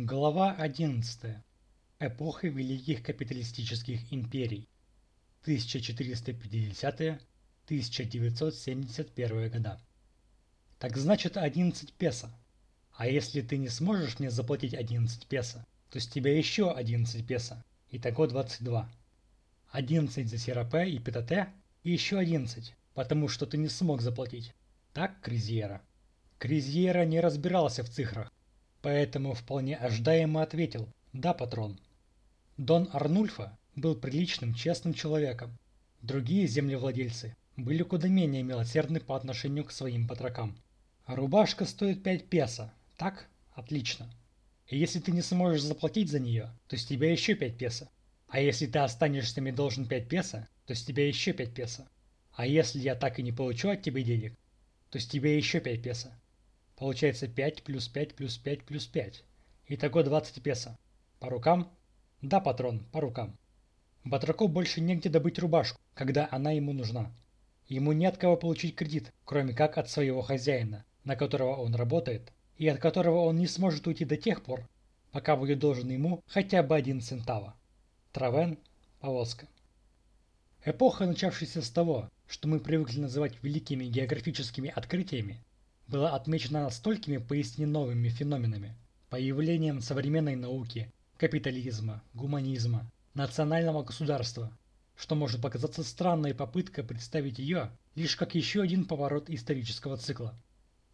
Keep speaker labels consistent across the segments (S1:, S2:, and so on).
S1: Глава 11. Эпоха великих капиталистических империй. 1450-1971 года. Так значит 11 песо. А если ты не сможешь мне заплатить 11 песо, то с тебя еще 11 песо. Итого 22. 11 за Серапе и Петате и еще 11, потому что ты не смог заплатить. Так, Кризьера? Кризьера не разбирался в цифрах, Поэтому вполне ожидаемо ответил «Да, патрон». Дон Арнульфа был приличным, честным человеком. Другие землевладельцы были куда менее милосердны по отношению к своим батракам. Рубашка стоит 5 песо, так? Отлично. И если ты не сможешь заплатить за нее, то с тебя еще 5 песо. А если ты останешься мне должен 5 песо, то с тебя еще 5 песо. А если я так и не получу от тебя денег, то с тебя еще 5 песо. Получается 5 плюс 5 плюс 5 плюс 5. Итого 20 песо. По рукам? Да, патрон, по рукам. Батраку больше негде добыть рубашку, когда она ему нужна. Ему не от кого получить кредит, кроме как от своего хозяина, на которого он работает, и от которого он не сможет уйти до тех пор, пока будет должен ему хотя бы один центава. Травен, повозка. Эпоха, начавшаяся с того, что мы привыкли называть великими географическими открытиями, была отмечена столькими поистине новыми феноменами, появлением современной науки, капитализма, гуманизма, национального государства, что может показаться странной попыткой представить ее лишь как еще один поворот исторического цикла.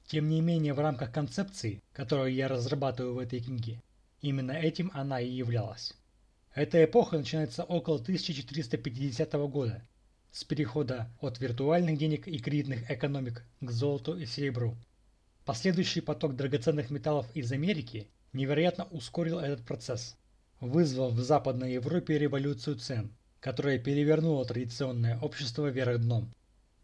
S1: Тем не менее, в рамках концепции, которую я разрабатываю в этой книге, именно этим она и являлась. Эта эпоха начинается около 1450 года с перехода от виртуальных денег и кредитных экономик к золоту и серебру. Последующий поток драгоценных металлов из Америки невероятно ускорил этот процесс, вызвав в Западной Европе революцию цен, которая перевернула традиционное общество вверх дном.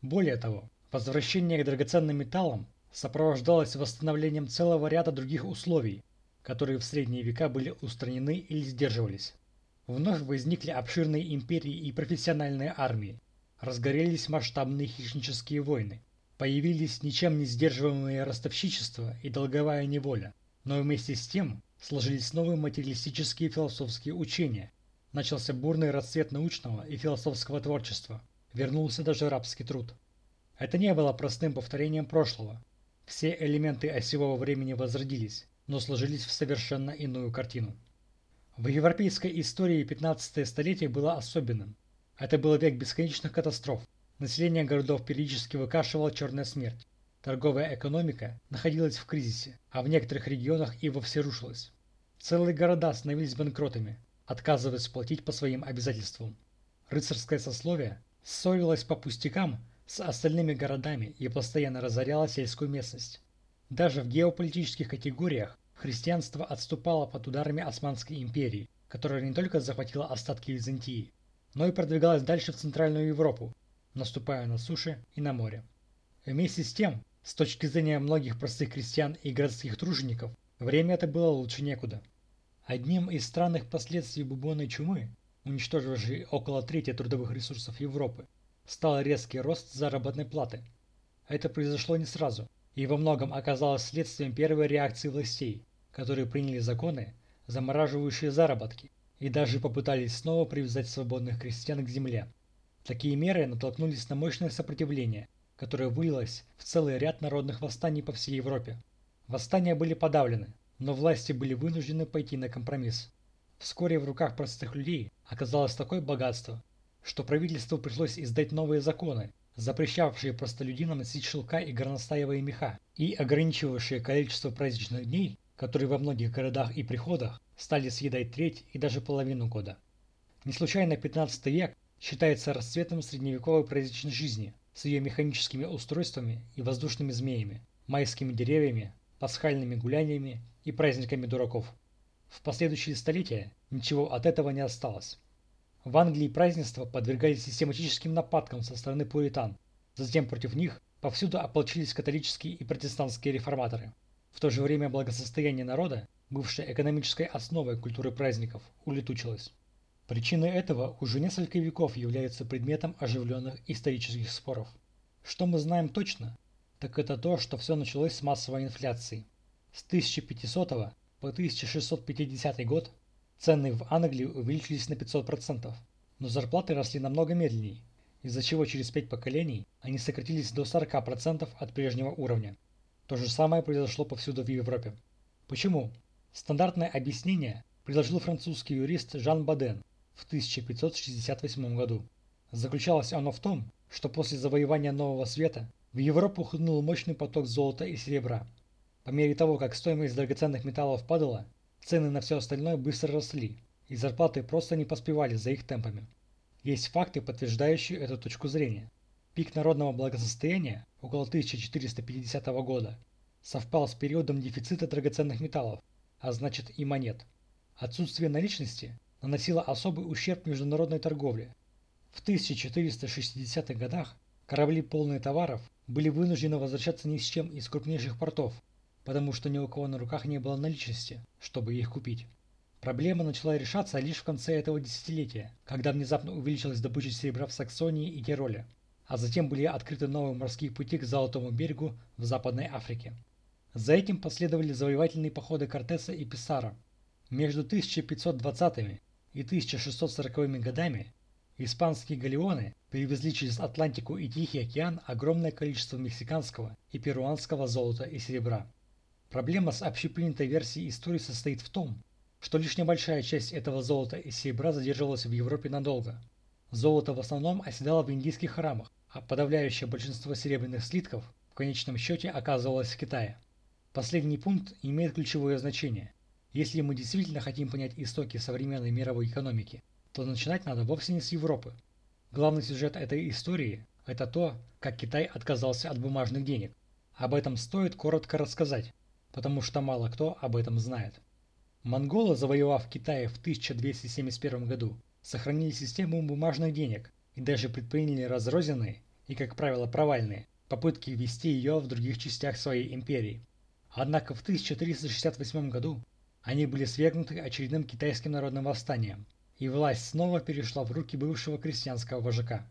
S1: Более того, возвращение к драгоценным металлам сопровождалось восстановлением целого ряда других условий, которые в средние века были устранены или сдерживались. Вновь возникли обширные империи и профессиональные армии, разгорелись масштабные хищнические войны, появились ничем не сдерживаемые ростовщичество и долговая неволя, но вместе с тем сложились новые материалистические философские учения, начался бурный расцвет научного и философского творчества, вернулся даже рабский труд. Это не было простым повторением прошлого. Все элементы осевого времени возродились, но сложились в совершенно иную картину. В европейской истории 15 столетие было особенным. Это был век бесконечных катастроф. Население городов периодически выкашивала черная смерть. Торговая экономика находилась в кризисе, а в некоторых регионах и вовсе рушилась. Целые города становились банкротами, отказываясь платить по своим обязательствам. Рыцарское сословие ссорилось по пустякам с остальными городами и постоянно разоряло сельскую местность. Даже в геополитических категориях христианство отступало под ударами Османской империи, которая не только захватила остатки Византии, но и продвигалась дальше в Центральную Европу, наступая на суше и на море. Вместе с тем, с точки зрения многих простых крестьян и городских тружеников, время это было лучше некуда. Одним из странных последствий бубонной чумы, уничтожившей около трети трудовых ресурсов Европы, стал резкий рост заработной платы. Это произошло не сразу, и во многом оказалось следствием первой реакции властей, которые приняли законы, замораживающие заработки, и даже попытались снова привязать свободных крестьян к земле. Такие меры натолкнулись на мощное сопротивление, которое вылилось в целый ряд народных восстаний по всей Европе. Восстания были подавлены, но власти были вынуждены пойти на компромисс. Вскоре в руках простых людей оказалось такое богатство, что правительству пришлось издать новые законы, запрещавшие простолюдинам носить шелка и горностаевые меха, и ограничивавшие количество праздничных дней, которые во многих городах и приходах стали съедать треть и даже половину года. Не случайно 15 век считается расцветом средневековой праздничной жизни с ее механическими устройствами и воздушными змеями, майскими деревьями, пасхальными гуляниями и праздниками дураков. В последующие столетия ничего от этого не осталось. В Англии празднества подвергались систематическим нападкам со стороны пуритан, затем против них повсюду ополчились католические и протестантские реформаторы. В то же время благосостояние народа бывшей экономической основой культуры праздников, улетучилась. Причиной этого уже несколько веков является предметом оживленных исторических споров. Что мы знаем точно, так это то, что все началось с массовой инфляции. С 1500 по 1650 год цены в Англии увеличились на 500%, но зарплаты росли намного медленнее, из-за чего через пять поколений они сократились до 40% от прежнего уровня. То же самое произошло повсюду в Европе. Почему? Стандартное объяснение предложил французский юрист Жан Баден в 1568 году. Заключалось оно в том, что после завоевания Нового Света в Европу хлынул мощный поток золота и серебра. По мере того, как стоимость драгоценных металлов падала, цены на все остальное быстро росли, и зарплаты просто не поспевали за их темпами. Есть факты, подтверждающие эту точку зрения. Пик народного благосостояния около 1450 года совпал с периодом дефицита драгоценных металлов, а значит и монет. Отсутствие наличности наносило особый ущерб международной торговле. В 1460-х годах корабли, полные товаров, были вынуждены возвращаться ни с чем из крупнейших портов, потому что ни у кого на руках не было наличности, чтобы их купить. Проблема начала решаться лишь в конце этого десятилетия, когда внезапно увеличилась добыча серебра в Саксонии и Тироле, а затем были открыты новые морские пути к Золотому берегу в Западной Африке. За этим последовали завоевательные походы Кортеса и Писара. Между 1520 и 1640 годами Испанские галеоны перевезли через Атлантику и Тихий океан огромное количество мексиканского и перуанского золота и серебра. Проблема с общепринятой версией истории состоит в том, что лишь небольшая часть этого золота и серебра задерживалась в Европе надолго. Золото в основном оседало в индийских храмах, а подавляющее большинство серебряных слитков в конечном счете оказывалось в Китае. Последний пункт имеет ключевое значение. Если мы действительно хотим понять истоки современной мировой экономики, то начинать надо вовсе не с Европы. Главный сюжет этой истории – это то, как Китай отказался от бумажных денег. Об этом стоит коротко рассказать, потому что мало кто об этом знает. Монголы, завоевав Китай в 1271 году, сохранили систему бумажных денег и даже предприняли разрозненные и, как правило, провальные попытки ввести ее в других частях своей империи. Однако в 1368 году они были свергнуты очередным китайским народным восстанием – и власть снова перешла в руки бывшего крестьянского вожака.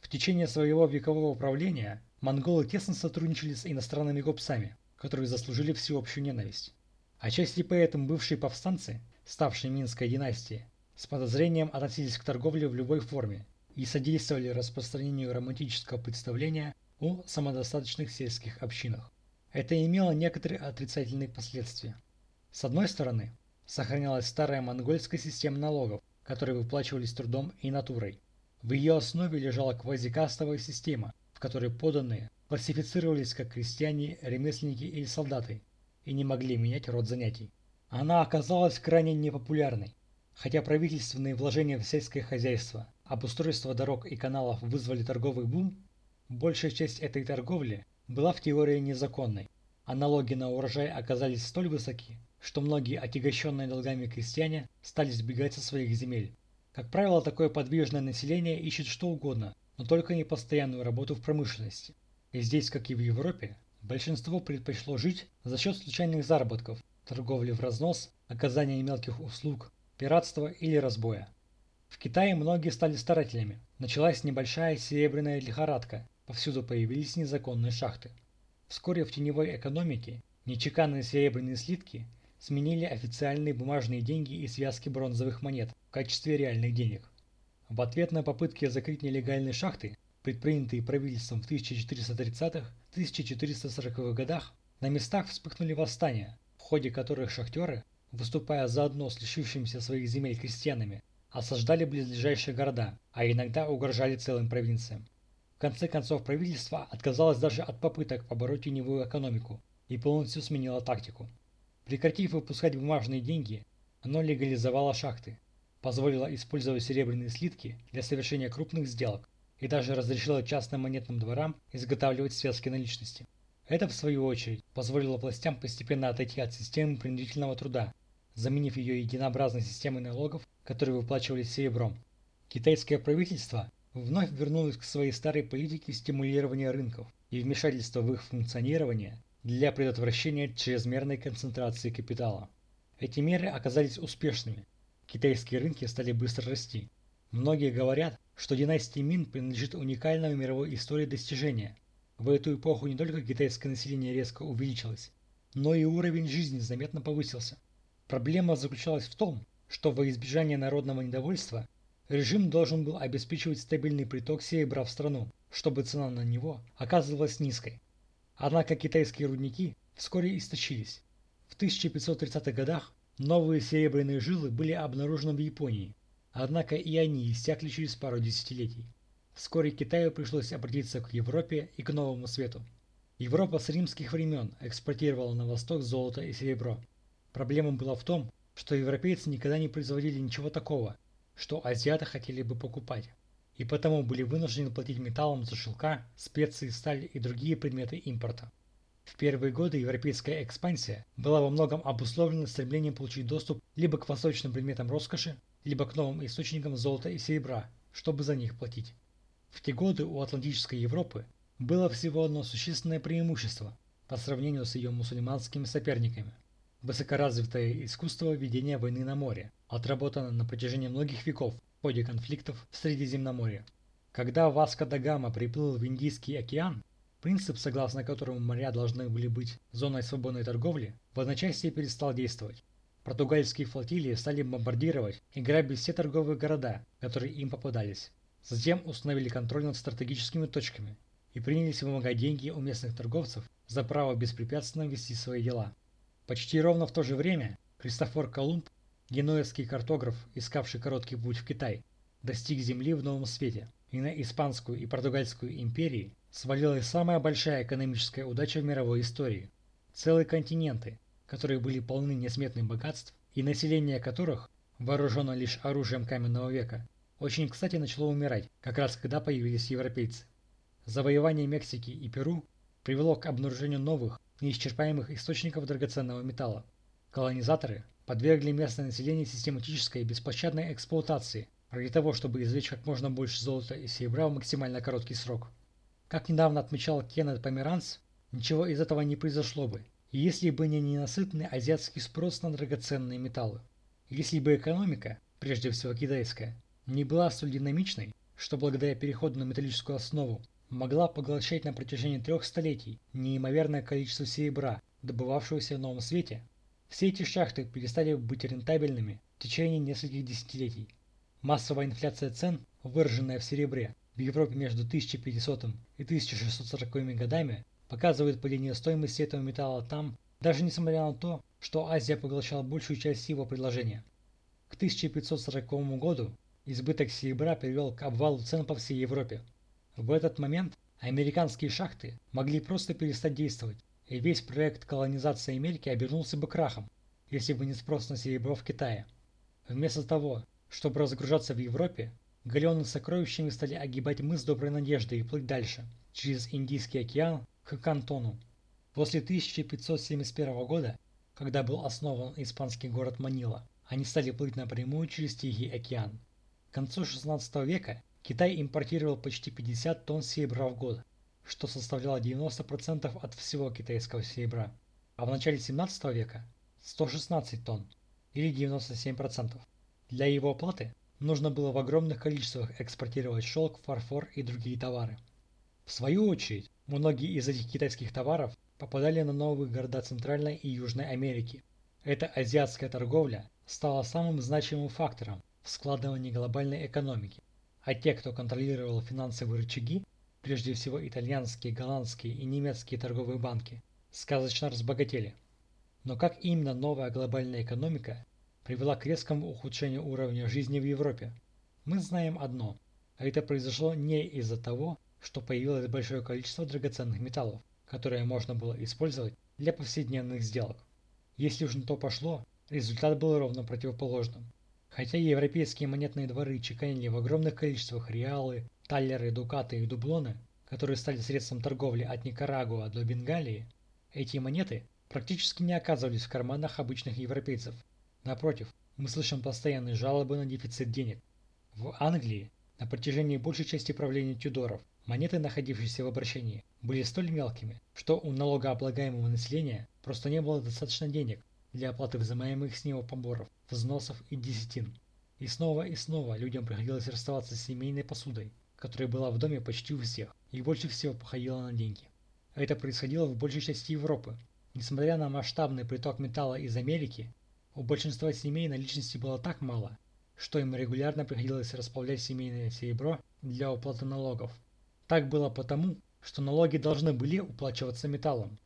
S1: В течение своего векового правления монголы тесно сотрудничали с иностранными гопсами, которые заслужили всеобщую ненависть. Отчасти поэтому бывшие повстанцы, ставшие Минской династией, с подозрением относились к торговле в любой форме и содействовали распространению романтического представления о самодостаточных сельских общинах. Это имело некоторые отрицательные последствия. С одной стороны, сохранялась старая монгольская система налогов, которые выплачивались трудом и натурой. В ее основе лежала квазикастовая система, в которой поданные классифицировались как крестьяне, ремесленники или солдаты и не могли менять род занятий. Она оказалась крайне непопулярной. Хотя правительственные вложения в сельское хозяйство, обустройство дорог и каналов вызвали торговый бум, большая часть этой торговли была в теории незаконной, а налоги на урожай оказались столь высоки, что многие отягощенные долгами крестьяне стали сбегать со своих земель. Как правило, такое подвижное население ищет что угодно, но только не постоянную работу в промышленности. И здесь, как и в Европе, большинство предпочло жить за счет случайных заработков, торговли в разнос, оказания мелких услуг, пиратства или разбоя. В Китае многие стали старателями. Началась небольшая серебряная лихорадка, повсюду появились незаконные шахты. Вскоре в теневой экономике нечеканные серебряные слитки сменили официальные бумажные деньги и связки бронзовых монет в качестве реальных денег. В ответ на попытки закрыть нелегальные шахты, предпринятые правительством в 1430-1440 годах, на местах вспыхнули восстания, в ходе которых шахтеры, выступая заодно с лишившимися своих земель крестьянами, осаждали близлежащие города, а иногда угрожали целым провинциям. В конце концов правительство отказалось даже от попыток побороть теневую экономику и полностью сменило тактику. Прекратив выпускать бумажные деньги, оно легализовало шахты, позволило использовать серебряные слитки для совершения крупных сделок и даже разрешило частным монетным дворам изготавливать связки наличности. Это, в свою очередь, позволило властям постепенно отойти от системы принудительного труда, заменив ее единообразной системой налогов, которые выплачивались серебром. Китайское правительство вновь вернулось к своей старой политике стимулирования рынков и вмешательства в их функционирование для предотвращения чрезмерной концентрации капитала. Эти меры оказались успешными. Китайские рынки стали быстро расти. Многие говорят, что династия Мин принадлежит уникальному мировой истории достижения. В эту эпоху не только китайское население резко увеличилось, но и уровень жизни заметно повысился. Проблема заключалась в том, что во избежание народного недовольства режим должен был обеспечивать стабильный приток серебра в страну, чтобы цена на него оказывалась низкой. Однако китайские рудники вскоре истощились. В 1530-х годах новые серебряные жилы были обнаружены в Японии, однако и они иссякли через пару десятилетий. Вскоре Китаю пришлось обратиться к Европе и к Новому Свету. Европа с римских времен экспортировала на восток золото и серебро. Проблема была в том, что европейцы никогда не производили ничего такого, что азиаты хотели бы покупать, и потому были вынуждены платить металлом за шелка, специи, сталь и другие предметы импорта. В первые годы европейская экспансия была во многом обусловлена стремлением получить доступ либо к восточным предметам роскоши, либо к новым источникам золота и серебра, чтобы за них платить. В те годы у Атлантической Европы было всего одно существенное преимущество по сравнению с ее мусульманскими соперниками Высокоразвитое искусство ведения войны на море, отработано на протяжении многих веков в ходе конфликтов в Средиземноморье. Когда Васко да Гама приплыл в Индийский океан, принцип, согласно которому моря должны были быть зоной свободной торговли, в одночасье перестал действовать. Португальские флотилии стали бомбардировать и грабить все торговые города, которые им попадались. Затем установили контроль над стратегическими точками и принялись вымогать деньги у местных торговцев за право беспрепятственно вести свои дела. Почти ровно в то же время Христофор Колумб, генуэзский картограф, искавший короткий путь в Китай, достиг Земли в Новом Свете, и на Испанскую и Португальскую империи свалилась самая большая экономическая удача в мировой истории. Целые континенты, которые были полны несметных богатств, и население которых, вооружено лишь оружием каменного века, очень кстати начало умирать, как раз когда появились европейцы. Завоевание Мексики и Перу привело к обнаружению новых, неисчерпаемых источников драгоценного металла. Колонизаторы подвергли местное население систематической и беспощадной эксплуатации ради того, чтобы извлечь как можно больше золота и серебра в максимально короткий срок. Как недавно отмечал Кеннет Померанц, ничего из этого не произошло бы, если бы не ненасытный азиатский спрос на драгоценные металлы. Если бы экономика, прежде всего китайская, не была столь динамичной, что благодаря переходу на металлическую основу могла поглощать на протяжении трех столетий неимоверное количество серебра, добывавшегося в Новом Свете, все эти шахты перестали быть рентабельными в течение нескольких десятилетий. Массовая инфляция цен, выраженная в серебре, в Европе между 1500 и 1640 годами показывает падение стоимости этого металла там, даже несмотря на то, что Азия поглощала большую часть его предложения. К 1540 году избыток серебра привел к обвалу цен по всей Европе. В этот момент американские шахты могли просто перестать действовать, и весь проект колонизации Америки обернулся бы крахом, если бы не спрос на серебро в Китае. Вместо того, чтобы разгружаться в Европе, галеоны с сокровищами стали огибать мыс Доброй Надежды и плыть дальше, через Индийский океан к Кантону. После 1571 года, когда был основан испанский город Манила, они стали плыть напрямую через Тихий океан. К концу 16 века Китай импортировал почти 50 тонн серебра в год, что составляло 90% от всего китайского серебра, а в начале 17 века 116 тонн, или 97%. Для его оплаты нужно было в огромных количествах экспортировать шелк, фарфор и другие товары. В свою очередь, многие из этих китайских товаров попадали на новые города Центральной и Южной Америки. Эта азиатская торговля стала самым значимым фактором в складывании глобальной экономики а те, кто контролировал финансовые рычаги, прежде всего итальянские, голландские и немецкие торговые банки, сказочно разбогатели. Но как именно новая глобальная экономика привела к резкому ухудшению уровня жизни в Европе? Мы знаем одно, а это произошло не из-за того, что появилось большое количество драгоценных металлов, которые можно было использовать для повседневных сделок. Если уж на то пошло, результат был ровно противоположным. Хотя европейские монетные дворы чеканили в огромных количествах реалы, таллеры, дукаты и дублоны, которые стали средством торговли от Никарагуа до Бенгалии, эти монеты практически не оказывались в карманах обычных европейцев. Напротив, мы слышим постоянные жалобы на дефицит денег. В Англии на протяжении большей части правления Тюдоров монеты, находившиеся в обращении, были столь мелкими, что у налогооблагаемого населения просто не было достаточно денег для оплаты взимаемых с него поборов взносов и десятин. И снова и снова людям приходилось расставаться с семейной посудой, которая была в доме почти у всех и больше всего походила на деньги. Это происходило в большей части Европы. Несмотря на масштабный приток металла из Америки, У большинства семей наличности было так мало, что им регулярно приходилось расплавлять семейное серебро для уплаты налогов. Так было потому, что налоги должны были уплачиваться металлом.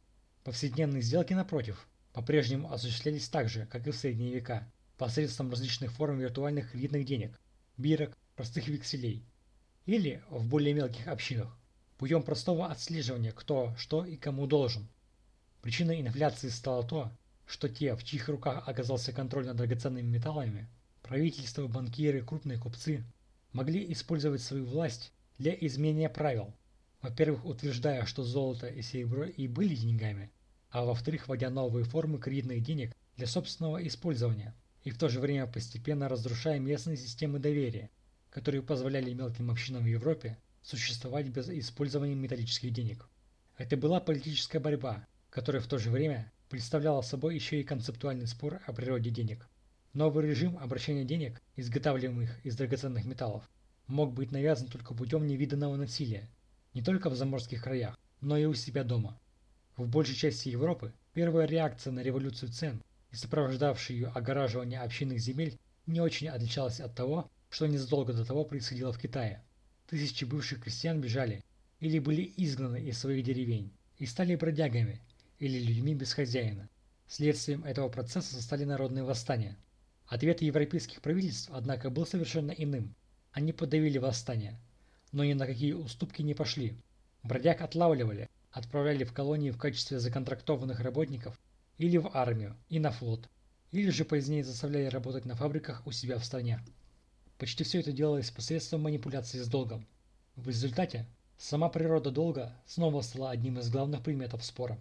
S1: Повседневные сделки, напротив, по-прежнему осуществлялись так же, как и в средние века, посредством различных форм виртуальных кредитных денег, бирок, простых векселей. Или, в более мелких общинах, путем простого отслеживания, кто, что и кому должен. Причиной инфляции стало то, что те, в чьих руках оказался контроль над драгоценными металлами, правительство, банкиры, крупные купцы, могли использовать свою власть для изменения правил, во-первых, утверждая, что золото и серебро и были деньгами, а во-вторых, вводя новые формы кредитных денег для собственного использования, и в то же время постепенно разрушая местные системы доверия, которые позволяли мелким общинам в Европе существовать без использования металлических денег. Это была политическая борьба, которая в то же время представляла собой еще и концептуальный спор о природе денег. Новый режим обращения денег, изготавливаемых из драгоценных металлов, мог быть навязан только путем невиданного насилия, не только в заморских краях, но и у себя дома. В большей части Европы первая реакция на революцию цен и сопровождавшее ее огораживание общинных земель не очень отличалась от того, что незадолго до того происходило в Китае. Тысячи бывших крестьян бежали или были изгнаны из своих деревень и стали бродягами или людьми без хозяина. Следствием этого процесса стали народные восстания. Ответ европейских правительств, однако, был совершенно иным. Они подавили восстание, но ни на какие уступки не пошли. Бродяг отлавливали, отправляли в колонии в качестве законтрактованных работников или в армию и на флот, или же позднее заставляли работать на фабриках у себя в стране. Почти все это делалось посредством манипуляции с долгом. В результате сама природа долга снова стала одним из главных предметов спора.